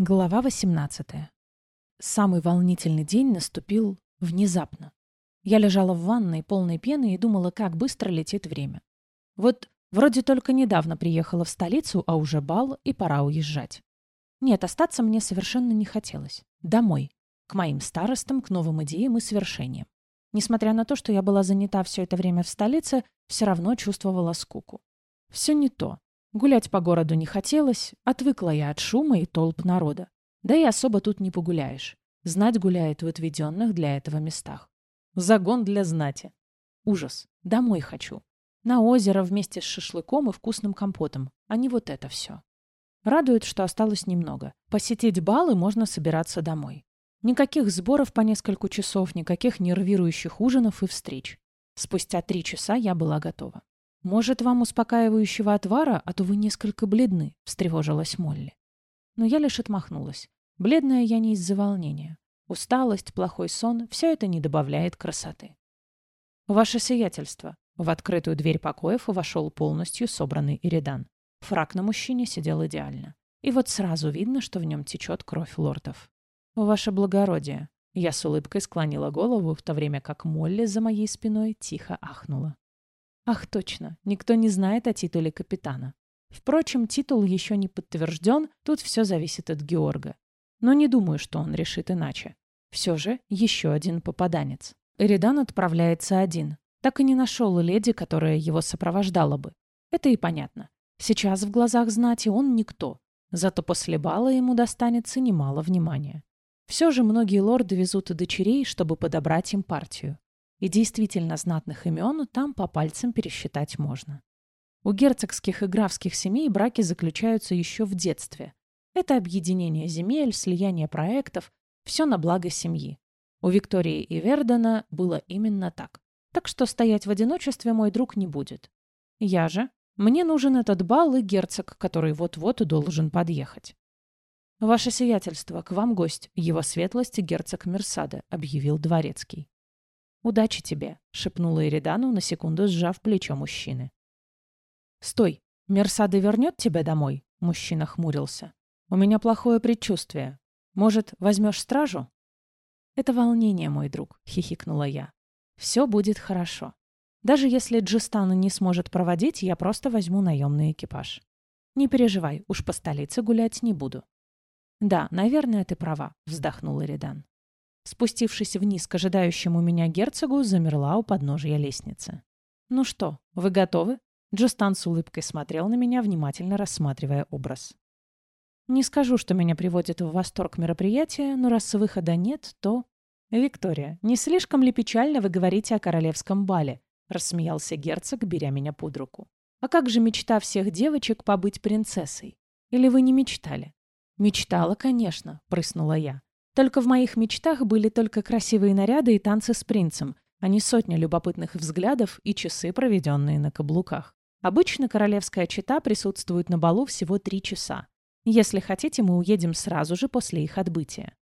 Глава 18. Самый волнительный день наступил внезапно. Я лежала в ванной полной пены и думала, как быстро летит время. Вот вроде только недавно приехала в столицу, а уже бал, и пора уезжать. Нет, остаться мне совершенно не хотелось. Домой. К моим старостам, к новым идеям и свершениям. Несмотря на то, что я была занята все это время в столице, все равно чувствовала скуку. Все не то. Гулять по городу не хотелось, отвыкла я от шума и толп народа. Да и особо тут не погуляешь. Знать гуляет в отведенных для этого местах. Загон для знати. Ужас. Домой хочу. На озеро вместе с шашлыком и вкусным компотом, а не вот это все. Радует, что осталось немного. Посетить балы можно собираться домой. Никаких сборов по несколько часов, никаких нервирующих ужинов и встреч. Спустя три часа я была готова. «Может, вам успокаивающего отвара, а то вы несколько бледны», — встревожилась Молли. Но я лишь отмахнулась. Бледная я не из-за волнения. Усталость, плохой сон — все это не добавляет красоты. «Ваше сиятельство». В открытую дверь покоев вошел полностью собранный Иридан. Фрак на мужчине сидел идеально. И вот сразу видно, что в нем течет кровь лордов. «Ваше благородие». Я с улыбкой склонила голову, в то время как Молли за моей спиной тихо ахнула. Ах, точно, никто не знает о титуле капитана. Впрочем, титул еще не подтвержден, тут все зависит от Георга. Но не думаю, что он решит иначе. Все же еще один попаданец. Эридан отправляется один. Так и не нашел леди, которая его сопровождала бы. Это и понятно. Сейчас в глазах знати он никто. Зато после бала ему достанется немало внимания. Все же многие лорды везут и дочерей, чтобы подобрать им партию. И действительно знатных имен там по пальцам пересчитать можно. У герцогских и графских семей браки заключаются еще в детстве. Это объединение земель, слияние проектов, все на благо семьи. У Виктории и Вердена было именно так. Так что стоять в одиночестве мой друг не будет. Я же. Мне нужен этот бал и герцог, который вот-вот должен подъехать. «Ваше сиятельство, к вам гость, его светлость герцог Мерсаде», — объявил дворецкий. «Удачи тебе», — шепнула Иридану, на секунду сжав плечо мужчины. «Стой! Мерсада вернет тебя домой?» — мужчина хмурился. «У меня плохое предчувствие. Может, возьмешь стражу?» «Это волнение, мой друг», — хихикнула я. «Все будет хорошо. Даже если Джистану не сможет проводить, я просто возьму наемный экипаж. Не переживай, уж по столице гулять не буду». «Да, наверное, ты права», — вздохнул Иридан. Спустившись вниз к ожидающему меня герцогу, замерла у подножия лестницы. «Ну что, вы готовы?» Джостан с улыбкой смотрел на меня, внимательно рассматривая образ. Не скажу, что меня приводит в восторг мероприятие, но раз выхода нет, то... «Виктория, не слишком ли печально вы говорите о королевском бале?» — рассмеялся герцог, беря меня под руку. «А как же мечта всех девочек побыть принцессой? Или вы не мечтали?» «Мечтала, конечно», — прыснула я. Только в моих мечтах были только красивые наряды и танцы с принцем, а не сотня любопытных взглядов и часы, проведенные на каблуках. Обычно королевская чета присутствует на балу всего три часа. Если хотите, мы уедем сразу же после их отбытия.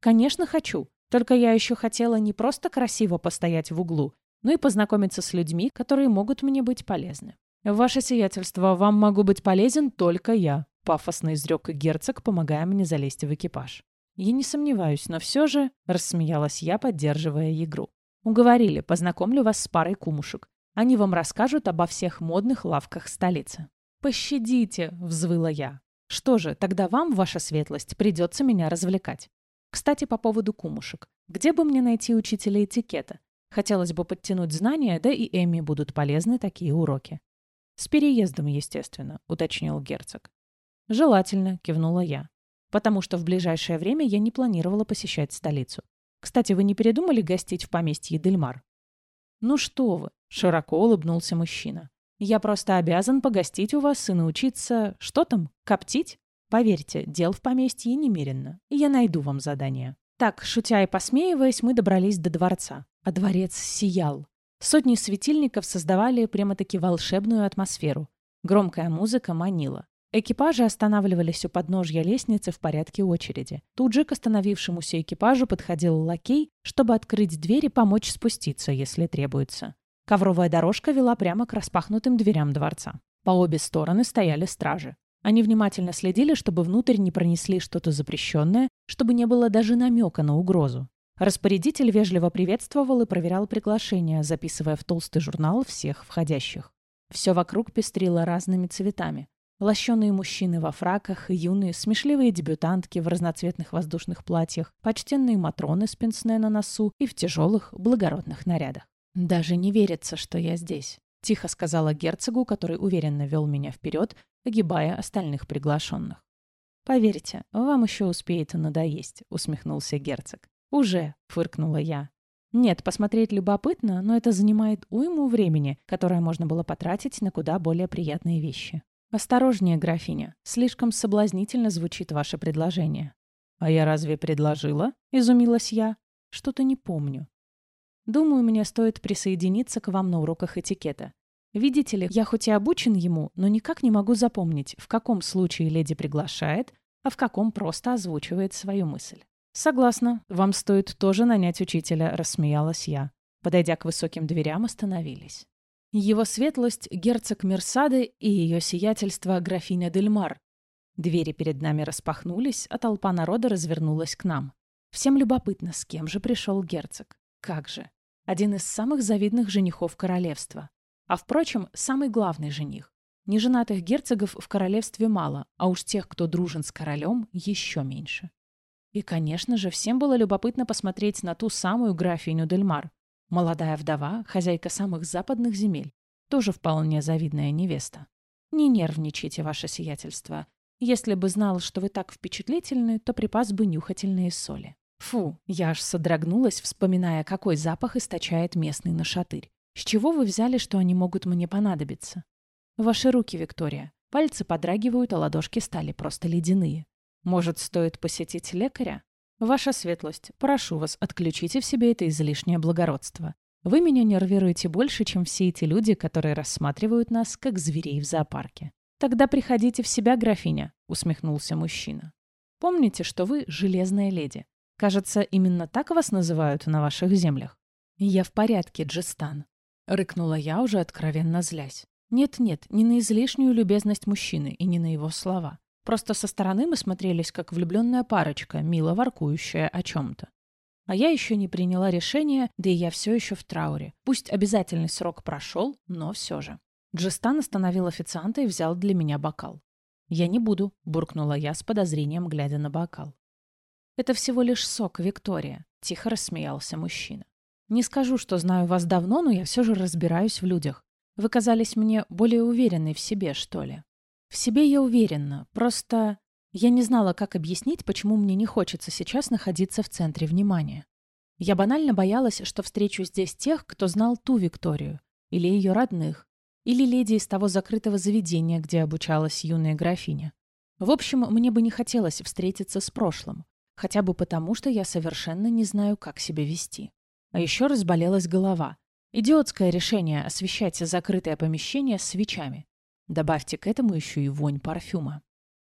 Конечно, хочу. Только я еще хотела не просто красиво постоять в углу, но и познакомиться с людьми, которые могут мне быть полезны. «Ваше сиятельство, вам могу быть полезен только я», — пафосно изрек герцог, помогая мне залезть в экипаж. «Я не сомневаюсь, но все же...» — рассмеялась я, поддерживая игру. «Уговорили, познакомлю вас с парой кумушек. Они вам расскажут обо всех модных лавках столицы». «Пощадите!» — взвыла я. «Что же, тогда вам, ваша светлость, придется меня развлекать. Кстати, по поводу кумушек. Где бы мне найти учителя этикета? Хотелось бы подтянуть знания, да и Эми будут полезны такие уроки». «С переездом, естественно», — уточнил герцог. «Желательно», — кивнула я потому что в ближайшее время я не планировала посещать столицу. Кстати, вы не передумали гостить в поместье Дельмар? Ну что вы, широко улыбнулся мужчина. Я просто обязан погостить у вас и научиться... Что там? Коптить? Поверьте, дел в поместье немерено, и я найду вам задание. Так, шутя и посмеиваясь, мы добрались до дворца. А дворец сиял. Сотни светильников создавали прямо-таки волшебную атмосферу. Громкая музыка манила. Экипажи останавливались у подножья лестницы в порядке очереди. Тут же к остановившемуся экипажу подходил лакей, чтобы открыть дверь и помочь спуститься, если требуется. Ковровая дорожка вела прямо к распахнутым дверям дворца. По обе стороны стояли стражи. Они внимательно следили, чтобы внутрь не пронесли что-то запрещенное, чтобы не было даже намека на угрозу. Распорядитель вежливо приветствовал и проверял приглашения, записывая в толстый журнал всех входящих. Все вокруг пестрило разными цветами. Лощеные мужчины во фраках, юные, смешливые дебютантки в разноцветных воздушных платьях, почтенные матроны с пенсне на носу и в тяжелых, благородных нарядах. «Даже не верится, что я здесь», — тихо сказала герцогу, который уверенно вел меня вперед, огибая остальных приглашенных. «Поверьте, вам еще успеет надоесть», — усмехнулся герцог. «Уже», — фыркнула я. «Нет, посмотреть любопытно, но это занимает уйму времени, которое можно было потратить на куда более приятные вещи. «Осторожнее, графиня. Слишком соблазнительно звучит ваше предложение». «А я разве предложила?» — изумилась я. «Что-то не помню». «Думаю, мне стоит присоединиться к вам на уроках этикета. Видите ли, я хоть и обучен ему, но никак не могу запомнить, в каком случае леди приглашает, а в каком просто озвучивает свою мысль». «Согласна. Вам стоит тоже нанять учителя», — рассмеялась я. Подойдя к высоким дверям, остановились. Его светлость — герцог Мерсады и ее сиятельство графиня Дельмар. Двери перед нами распахнулись, а толпа народа развернулась к нам. Всем любопытно, с кем же пришел герцог. Как же. Один из самых завидных женихов королевства. А, впрочем, самый главный жених. Неженатых герцогов в королевстве мало, а уж тех, кто дружен с королем, еще меньше. И, конечно же, всем было любопытно посмотреть на ту самую графиню Дельмар, Молодая вдова, хозяйка самых западных земель. Тоже вполне завидная невеста. Не нервничайте, ваше сиятельство. Если бы знал, что вы так впечатлительны, то припас бы нюхательные соли. Фу, я аж содрогнулась, вспоминая, какой запах источает местный нашатырь. С чего вы взяли, что они могут мне понадобиться? Ваши руки, Виктория. Пальцы подрагивают, а ладошки стали просто ледяные. Может, стоит посетить лекаря? «Ваша светлость, прошу вас, отключите в себе это излишнее благородство. Вы меня нервируете больше, чем все эти люди, которые рассматривают нас, как зверей в зоопарке». «Тогда приходите в себя, графиня», — усмехнулся мужчина. «Помните, что вы железная леди. Кажется, именно так вас называют на ваших землях». «Я в порядке, Джестан», — рыкнула я, уже откровенно злясь. «Нет-нет, не на излишнюю любезность мужчины и не на его слова. Просто со стороны мы смотрелись, как влюбленная парочка, мило воркующая о чем-то. А я еще не приняла решение, да и я все еще в трауре. Пусть обязательный срок прошел, но все же. Джестан остановил официанта и взял для меня бокал. «Я не буду», — буркнула я с подозрением, глядя на бокал. «Это всего лишь сок, Виктория», — тихо рассмеялся мужчина. «Не скажу, что знаю вас давно, но я все же разбираюсь в людях. Вы казались мне более уверенной в себе, что ли?» В себе я уверена, просто я не знала, как объяснить, почему мне не хочется сейчас находиться в центре внимания. Я банально боялась, что встречу здесь тех, кто знал ту Викторию, или ее родных, или леди из того закрытого заведения, где обучалась юная графиня. В общем, мне бы не хотелось встретиться с прошлым, хотя бы потому, что я совершенно не знаю, как себя вести. А еще разболелась голова. Идиотское решение освещать закрытое помещение свечами. Добавьте к этому еще и вонь парфюма.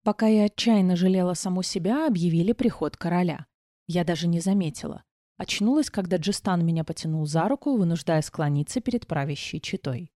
Пока я отчаянно жалела саму себя, объявили приход короля. Я даже не заметила. Очнулась, когда Джистан меня потянул за руку, вынуждая склониться перед правящей читой.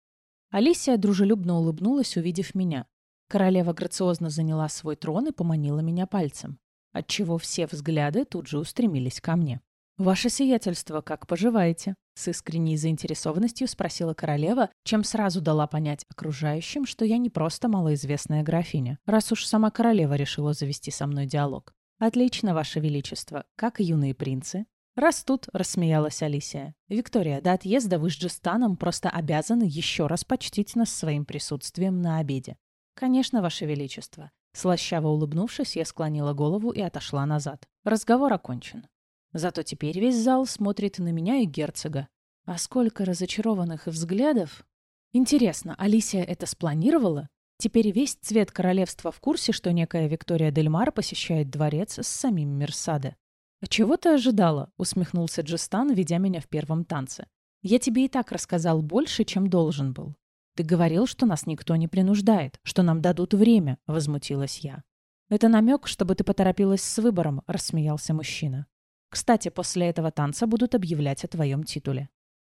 Алисия дружелюбно улыбнулась, увидев меня. Королева грациозно заняла свой трон и поманила меня пальцем, отчего все взгляды тут же устремились ко мне. «Ваше сиятельство, как поживаете?» С искренней заинтересованностью спросила королева, чем сразу дала понять окружающим, что я не просто малоизвестная графиня, раз уж сама королева решила завести со мной диалог. «Отлично, Ваше Величество. Как юные принцы?» «Растут», — рассмеялась Алисия. «Виктория, до отъезда вы с Джистаном просто обязаны еще раз почтить нас своим присутствием на обеде». «Конечно, Ваше Величество». Слащаво улыбнувшись, я склонила голову и отошла назад. Разговор окончен. Зато теперь весь зал смотрит на меня и герцога. А сколько разочарованных взглядов. Интересно, Алисия это спланировала? Теперь весь цвет королевства в курсе, что некая Виктория Дельмар посещает дворец с самим Мерсаде. «А чего ты ожидала?» — усмехнулся Джестан, ведя меня в первом танце. «Я тебе и так рассказал больше, чем должен был. Ты говорил, что нас никто не принуждает, что нам дадут время», — возмутилась я. «Это намек, чтобы ты поторопилась с выбором», — рассмеялся мужчина. Кстати, после этого танца будут объявлять о твоем титуле».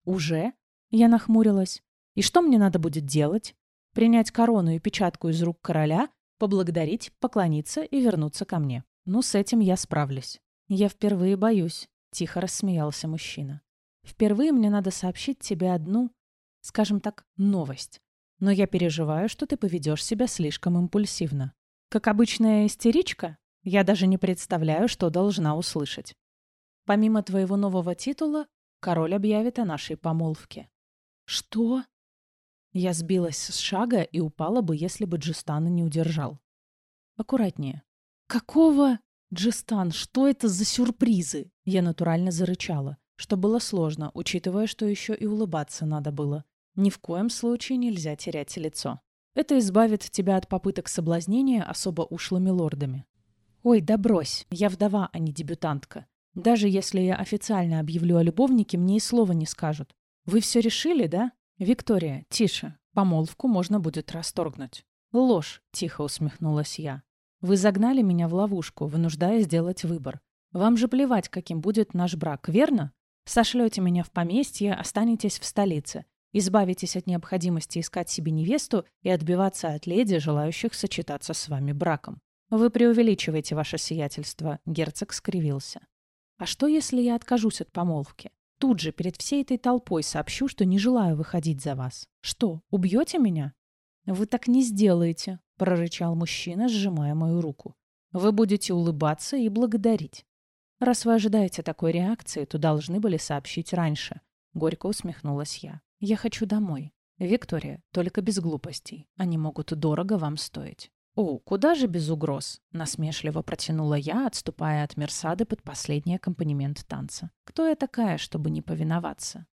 «Уже?» Я нахмурилась. «И что мне надо будет делать? Принять корону и печатку из рук короля поблагодарить, поклониться и вернуться ко мне. Ну, с этим я справлюсь. Я впервые боюсь, тихо рассмеялся мужчина. Впервые мне надо сообщить тебе одну, скажем так, новость. Но я переживаю, что ты поведешь себя слишком импульсивно. Как обычная истеричка, я даже не представляю, что должна услышать. Помимо твоего нового титула, король объявит о нашей помолвке. Что? Я сбилась с шага и упала бы, если бы Джистана не удержал. Аккуратнее. Какого? Джистан, что это за сюрпризы? Я натурально зарычала, что было сложно, учитывая, что еще и улыбаться надо было. Ни в коем случае нельзя терять лицо. Это избавит тебя от попыток соблазнения особо ушлыми лордами. Ой, да брось, я вдова, а не дебютантка. Даже если я официально объявлю о любовнике, мне и слова не скажут. Вы все решили, да? Виктория, тише. Помолвку можно будет расторгнуть. Ложь, тихо усмехнулась я. Вы загнали меня в ловушку, вынуждая сделать выбор. Вам же плевать, каким будет наш брак, верно? Сошлете меня в поместье, останетесь в столице. Избавитесь от необходимости искать себе невесту и отбиваться от леди, желающих сочетаться с вами браком. Вы преувеличиваете ваше сиятельство, герцог скривился. А что, если я откажусь от помолвки? Тут же перед всей этой толпой сообщу, что не желаю выходить за вас. Что, убьете меня? Вы так не сделаете, прорычал мужчина, сжимая мою руку. Вы будете улыбаться и благодарить. Раз вы ожидаете такой реакции, то должны были сообщить раньше. Горько усмехнулась я. Я хочу домой. Виктория, только без глупостей. Они могут дорого вам стоить. «О, куда же без угроз?» — насмешливо протянула я, отступая от Мерсады под последний аккомпанемент танца. «Кто я такая, чтобы не повиноваться?»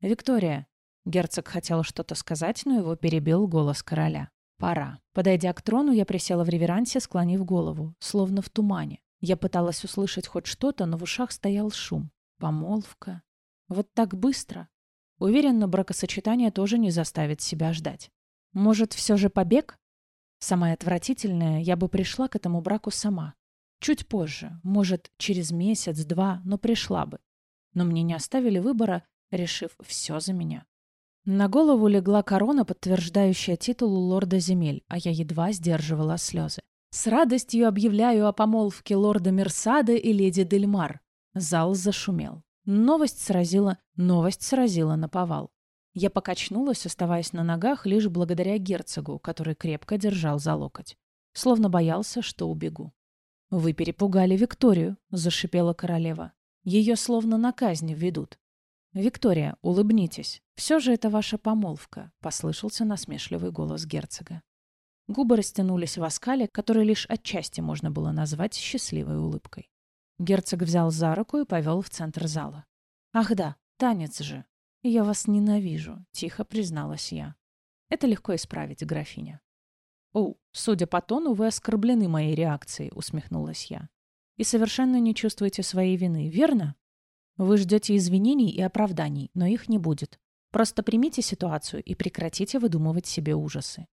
«Виктория!» Герцог хотел что-то сказать, но его перебил голос короля. «Пора». Подойдя к трону, я присела в реверансе, склонив голову, словно в тумане. Я пыталась услышать хоть что-то, но в ушах стоял шум. Помолвка. Вот так быстро. Уверенно, бракосочетание тоже не заставит себя ждать. Может, все же побег? Самое отвратительное, я бы пришла к этому браку сама. Чуть позже, может, через месяц-два, но пришла бы. Но мне не оставили выбора, решив все за меня. На голову легла корона, подтверждающая титул лорда земель, а я едва сдерживала слезы. «С радостью объявляю о помолвке лорда Мерсада и леди Дельмар». Зал зашумел. Новость сразила, новость сразила на повал. Я покачнулась, оставаясь на ногах лишь благодаря герцогу, который крепко держал за локоть. Словно боялся, что убегу. «Вы перепугали Викторию», — зашипела королева. «Ее словно на казнь ведут». «Виктория, улыбнитесь. Все же это ваша помолвка», — послышался насмешливый голос герцога. Губы растянулись в оскале, который лишь отчасти можно было назвать счастливой улыбкой. Герцог взял за руку и повел в центр зала. «Ах да, танец же!» «Я вас ненавижу», — тихо призналась я. «Это легко исправить, графиня». «О, судя по тону, вы оскорблены моей реакцией», — усмехнулась я. «И совершенно не чувствуете своей вины, верно? Вы ждете извинений и оправданий, но их не будет. Просто примите ситуацию и прекратите выдумывать себе ужасы».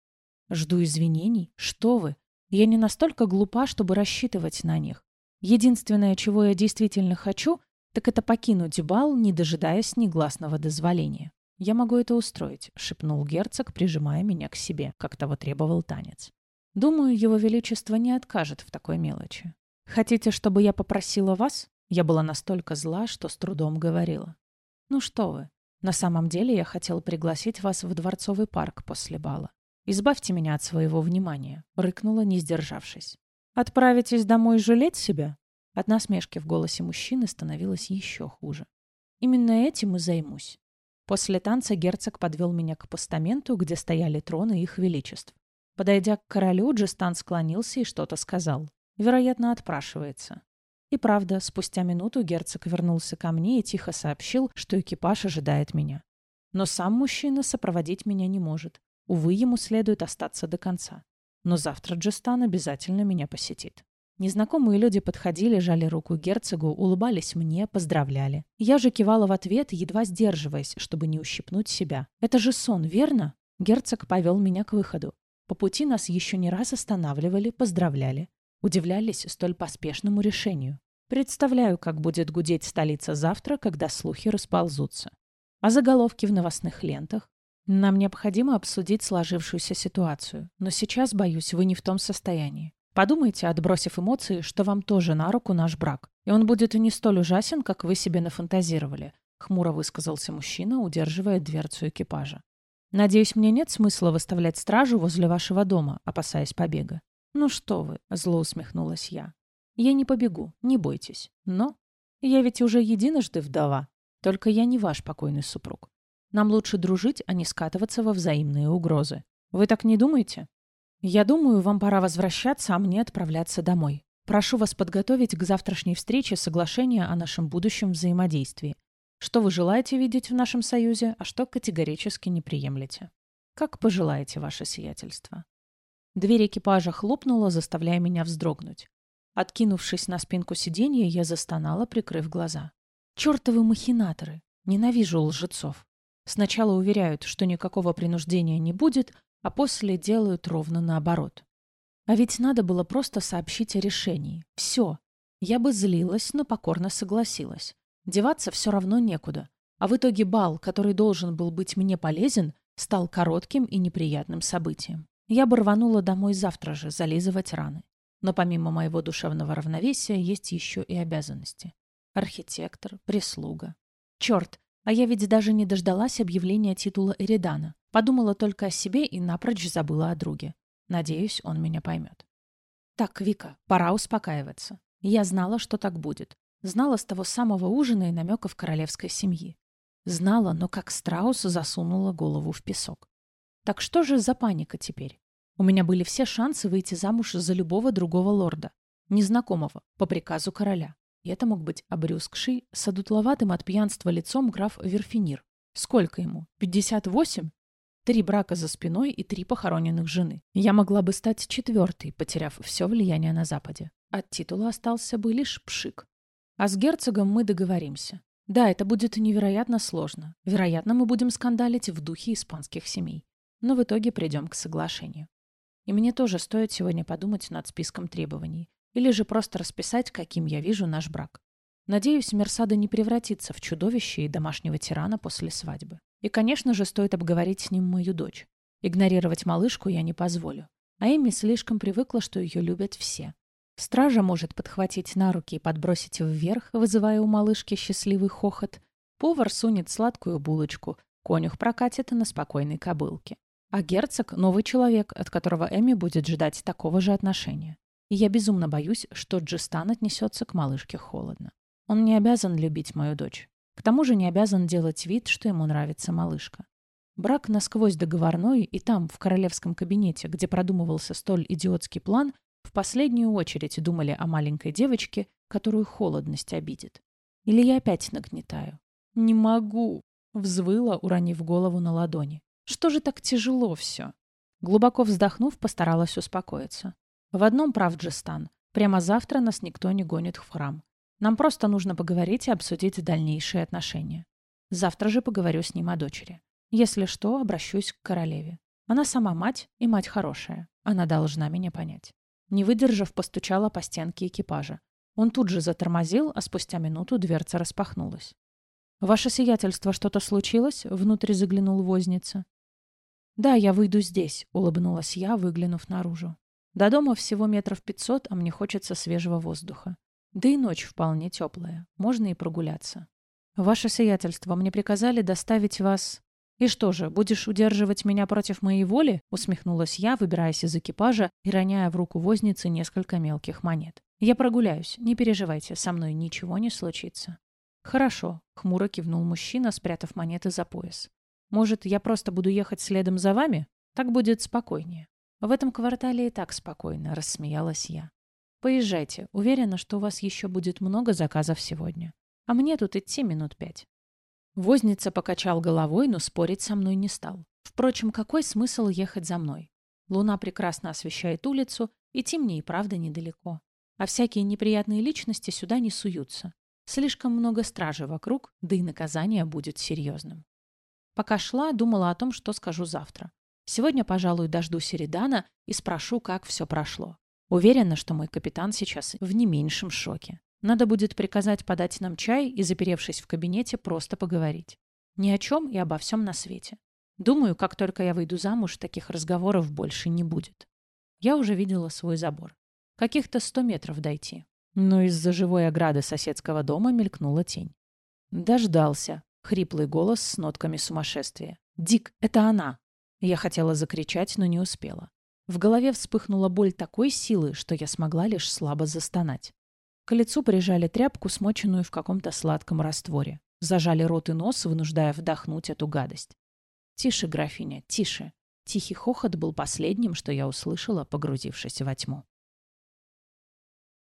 «Жду извинений? Что вы? Я не настолько глупа, чтобы рассчитывать на них. Единственное, чего я действительно хочу, так это покинуть бал, не дожидаясь негласного дозволения. «Я могу это устроить», — шепнул герцог, прижимая меня к себе, как того требовал танец. «Думаю, его величество не откажет в такой мелочи. Хотите, чтобы я попросила вас?» Я была настолько зла, что с трудом говорила. «Ну что вы, на самом деле я хотел пригласить вас в Дворцовый парк после бала. Избавьте меня от своего внимания», — рыкнула, не сдержавшись. «Отправитесь домой жалеть себя?» От насмешки в голосе мужчины становилось еще хуже. Именно этим и займусь. После танца герцог подвел меня к постаменту, где стояли троны их величеств. Подойдя к королю, Джестан склонился и что-то сказал. Вероятно, отпрашивается. И правда, спустя минуту герцог вернулся ко мне и тихо сообщил, что экипаж ожидает меня. Но сам мужчина сопроводить меня не может. Увы, ему следует остаться до конца. Но завтра Джестан обязательно меня посетит. Незнакомые люди подходили, жали руку герцогу, улыбались мне, поздравляли. Я же кивала в ответ, едва сдерживаясь, чтобы не ущипнуть себя. «Это же сон, верно?» Герцог повел меня к выходу. По пути нас еще не раз останавливали, поздравляли. Удивлялись столь поспешному решению. Представляю, как будет гудеть столица завтра, когда слухи расползутся. А заголовки в новостных лентах? Нам необходимо обсудить сложившуюся ситуацию, но сейчас, боюсь, вы не в том состоянии. Подумайте, отбросив эмоции, что вам тоже на руку наш брак, и он будет не столь ужасен, как вы себе нафантазировали, хмуро высказался мужчина, удерживая дверцу экипажа. Надеюсь, мне нет смысла выставлять стражу возле вашего дома, опасаясь побега. Ну что вы, зло усмехнулась я. Я не побегу, не бойтесь. Но я ведь уже единожды вдова. Только я не ваш покойный супруг. Нам лучше дружить, а не скатываться во взаимные угрозы. Вы так не думаете? Я думаю, вам пора возвращаться, а мне отправляться домой. Прошу вас подготовить к завтрашней встрече соглашение о нашем будущем взаимодействии. Что вы желаете видеть в нашем союзе, а что категорически не приемлете. Как пожелаете, ваше сиятельство. Дверь экипажа хлопнула, заставляя меня вздрогнуть. Откинувшись на спинку сиденья, я застонала, прикрыв глаза. Чёртовы махинаторы! Ненавижу лжецов. Сначала уверяют, что никакого принуждения не будет, а после делают ровно наоборот. А ведь надо было просто сообщить о решении. Все. Я бы злилась, но покорно согласилась. Деваться все равно некуда. А в итоге бал, который должен был быть мне полезен, стал коротким и неприятным событием. Я бы рванула домой завтра же, зализывать раны. Но помимо моего душевного равновесия есть еще и обязанности. Архитектор, прислуга. Черт, а я ведь даже не дождалась объявления титула Эридана. Подумала только о себе и напрочь забыла о друге. Надеюсь, он меня поймет. Так, Вика, пора успокаиваться. Я знала, что так будет. Знала с того самого ужина и намеков королевской семьи. Знала, но как страус засунула голову в песок. Так что же за паника теперь? У меня были все шансы выйти замуж за любого другого лорда, незнакомого, по приказу короля. И это мог быть обрюзгший, с одутловатым от пьянства лицом граф Верфинир. Сколько ему? Пятьдесят восемь? Три брака за спиной и три похороненных жены. Я могла бы стать четвертой, потеряв все влияние на Западе. От титула остался бы лишь пшик. А с герцогом мы договоримся. Да, это будет невероятно сложно. Вероятно, мы будем скандалить в духе испанских семей. Но в итоге придем к соглашению. И мне тоже стоит сегодня подумать над списком требований. Или же просто расписать, каким я вижу наш брак. Надеюсь, Мерсада не превратится в чудовище и домашнего тирана после свадьбы. И, конечно же, стоит обговорить с ним мою дочь. Игнорировать малышку я не позволю. А Эми слишком привыкла, что ее любят все. Стража может подхватить на руки и подбросить вверх, вызывая у малышки счастливый хохот. Повар сунет сладкую булочку, конюх прокатит на спокойной кобылке. А герцог — новый человек, от которого Эми будет ждать такого же отношения. И я безумно боюсь, что Джистан отнесется к малышке холодно. Он не обязан любить мою дочь. К тому же не обязан делать вид, что ему нравится малышка. Брак насквозь договорной и там, в королевском кабинете, где продумывался столь идиотский план, в последнюю очередь думали о маленькой девочке, которую холодность обидит. Или я опять нагнетаю? «Не могу!» — взвыла, уронив голову на ладони. «Что же так тяжело все?» Глубоко вздохнув, постаралась успокоиться. В одном прав Джестан. Прямо завтра нас никто не гонит в храм. Нам просто нужно поговорить и обсудить дальнейшие отношения. Завтра же поговорю с ним о дочери. Если что, обращусь к королеве. Она сама мать и мать хорошая. Она должна меня понять. Не выдержав, постучала по стенке экипажа. Он тут же затормозил, а спустя минуту дверца распахнулась. «Ваше сиятельство, что-то случилось?» — внутрь заглянул возница. «Да, я выйду здесь», — улыбнулась я, выглянув наружу. «До дома всего метров пятьсот, а мне хочется свежего воздуха. Да и ночь вполне теплая. Можно и прогуляться. Ваше сиятельство, мне приказали доставить вас... И что же, будешь удерживать меня против моей воли? Усмехнулась я, выбираясь из экипажа и роняя в руку возницы несколько мелких монет. Я прогуляюсь, не переживайте, со мной ничего не случится. Хорошо, хмуро кивнул мужчина, спрятав монеты за пояс. Может, я просто буду ехать следом за вами? Так будет спокойнее. В этом квартале и так спокойно, рассмеялась я. Поезжайте. Уверена, что у вас еще будет много заказов сегодня. А мне тут идти минут пять». Возница покачал головой, но спорить со мной не стал. Впрочем, какой смысл ехать за мной? Луна прекрасно освещает улицу, идти мне и правда недалеко. А всякие неприятные личности сюда не суются. Слишком много стражи вокруг, да и наказание будет серьезным. Пока шла, думала о том, что скажу завтра. Сегодня, пожалуй, дожду Середана и спрошу, как все прошло. Уверена, что мой капитан сейчас в не меньшем шоке. Надо будет приказать подать нам чай и, заперевшись в кабинете, просто поговорить. Ни о чем и обо всем на свете. Думаю, как только я выйду замуж, таких разговоров больше не будет. Я уже видела свой забор. Каких-то сто метров дойти. Но из-за живой ограды соседского дома мелькнула тень. Дождался. Хриплый голос с нотками сумасшествия. «Дик, это она!» Я хотела закричать, но не успела. В голове вспыхнула боль такой силы, что я смогла лишь слабо застонать. К лицу прижали тряпку, смоченную в каком-то сладком растворе. Зажали рот и нос, вынуждая вдохнуть эту гадость. «Тише, графиня, тише!» Тихий хохот был последним, что я услышала, погрузившись во тьму.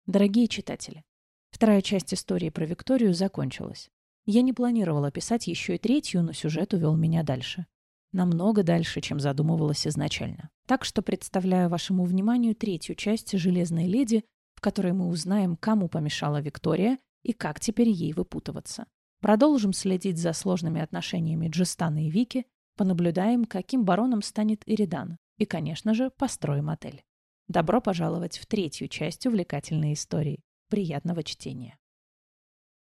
Дорогие читатели, вторая часть истории про Викторию закончилась. Я не планировала писать еще и третью, но сюжет увел меня дальше. Намного дальше, чем задумывалось изначально. Так что представляю вашему вниманию третью часть «Железной леди», в которой мы узнаем, кому помешала Виктория и как теперь ей выпутываться. Продолжим следить за сложными отношениями Джестана и Вики, понаблюдаем, каким бароном станет Иридан, и, конечно же, построим отель. Добро пожаловать в третью часть увлекательной истории. Приятного чтения.